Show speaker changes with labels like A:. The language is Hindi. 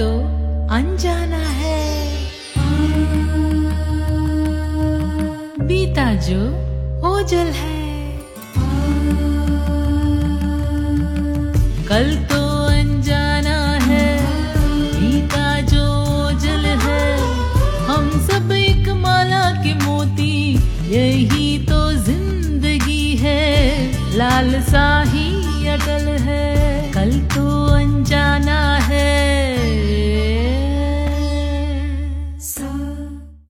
A: तो अनजाना है। बीता जो ओझल है। कल तो अनजाना है। बीता जो ओझल है। हम सब एक माला के मोती, यही तो ज़िंदगी है। लाल सा ही अटल है। कल तो